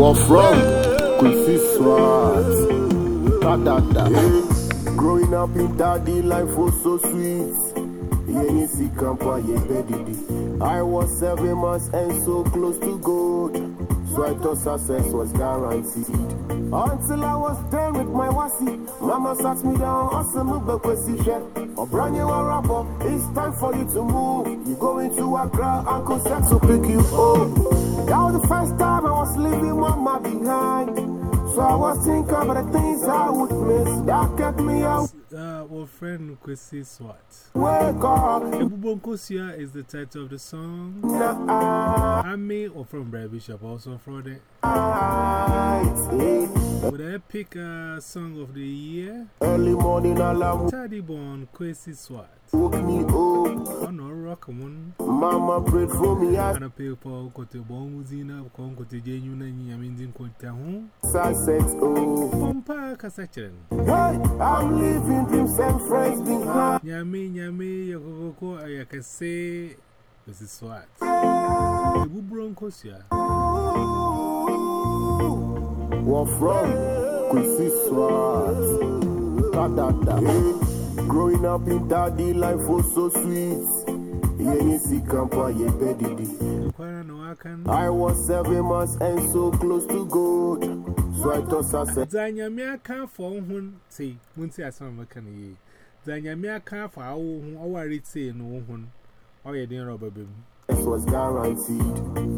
War from Kwesi Swat. Da da da. Growing up in daddy, life was so sweet. I was seven months and so close to God. So I thought success was guaranteed. Until I was done with my wasi. Mama sat me down, awesome bekwesi Or brand new rapper, it's time for you to move. You go into Accra, Uncle Sex will pick you up. That was the first time I was leaving mama behind. So I was thinking about the things I would miss. That kept me out. Uh, our friend Kwesi Swat. Wake up. Ebubonkosia is the title of the song. Night. Ame or from Brad Bishop also for the Would I pick a song of the year? Early morning alarm Born Kwesi Swat. woke me up. Oh no, rock moon. Mama prayed for me. And a paper got a bone with dinner, con got a genuine, I mean, didn't quite a home. Sunset, oh, Pompa Cassachin. I'm leaving dreams and friends behind. Yami, Yami, Yoko, I can say, this is what. Who broncos ya? What from? Could. Da da da. Growing up in daddy life was so sweet. I was seven months and so close to God. So I tossed us a Zanyamia can for one, say, I saw some mechanic. Zanyamia can for our own, our retail, no one, or your dinner of a It was guaranteed.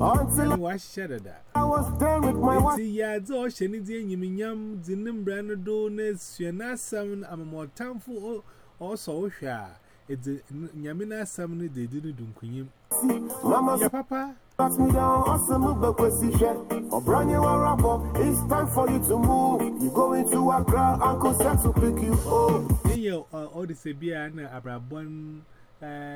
Until I was shattered. I was done with my wife. Yeah, Oh, she needs any minyam, the name brand do nest, you're not some, I'm more time for also. It's a Yamina Samini, they didn't do Queen. Mama, your papa, pass me down, awesome, but what's the shed? Or brand new rapper, it's time for you to move. You go into a crowd, Uncle Sam to pick you up. Then you are all the Sabiana, Abrabon.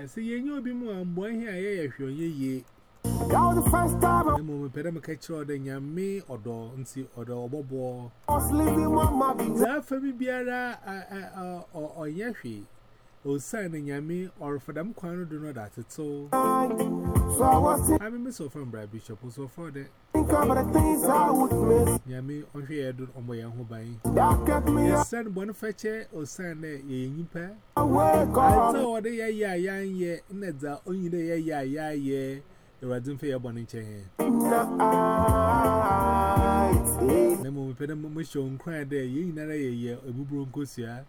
Say, you know, be more and boy here, if you're ye. That was the first time I moved. Pedam catch all the yammy or door and see or the obobo. I was my mother. Or Yafi. or sign a yammy or for them quano do not at it all. I mean, Miss O'Fran Brad Bishop was so for that. Yammy on here do on my own by send one fetcher or sign a yimper. I saw the ya ya ya ya in the only the ya ya ya ya. The Radin Fair Bonnie Chain pɛ dɛ mo hyɛ wɔn kora dɛ yɛn nyinara yɛ yɛ abuburo nkosua.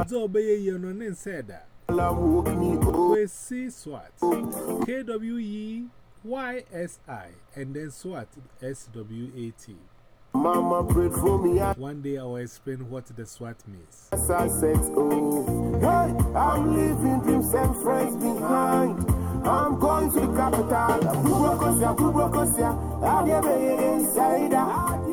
Adze ɔbɛyɛ yɛ no ne nsɛ da. Kwesi Swat, KWE and then SWAT SWAT. Mama prayed for me. One day I will explain what the SWAT means. Yes, I said, Oh, hey, I'm leaving dreams and friends behind. I'm going to the capital. Abubokosia, Abubokosia, I'll be inside.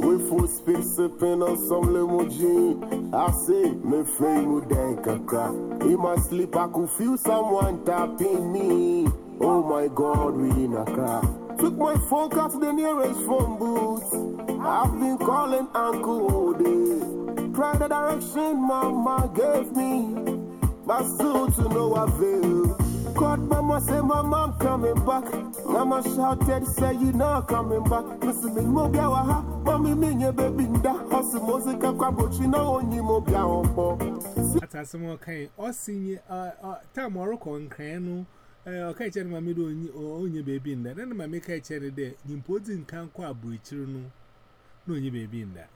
We full speed sipping on some limousine. I say, me mu den kakra. In my sleep, I could feel someone tapping me. Oh my God, we in a car. Took my phone car to the nearest phone booth. I've been calling Uncle day. Try the direction Mama gave me. But still to no avail. called mama, said mama, I'm coming back. Mama shouted, say you not coming back. Listen, me mo bia ha, mommy me ye baby nda. Osi mo se ka kwa bochi na onyi mo bia ombo. Ata se mo kan, osi ye ta moroko nkan no. Chere mama do onyi onyi nda. Na mama kai chere de, nyimpo nkan kwa abuichiri no. Na onyi baby nda.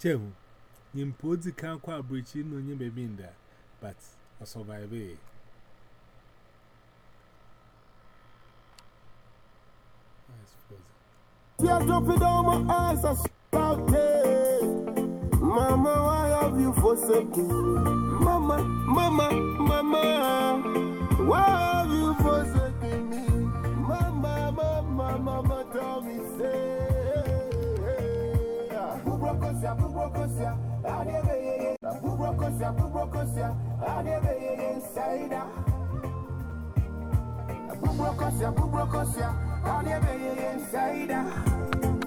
Chehu. Nyimpo kan kwa abuichiri no onyi baby nda. But I survive. It I suppose. Tear dropping down my eyes, I shout, hey. Mama, why have you forsaken? Mama, Mama, Mama, why have you forsaken me? Mama, Mama, Mama, tell me, say. Bubrokosia, Bubrokosia, Adebe, Bubrokosia, Bubrokosia, Adebe, inside. Bubrokosia, Bubrokosia, Adebe, inside.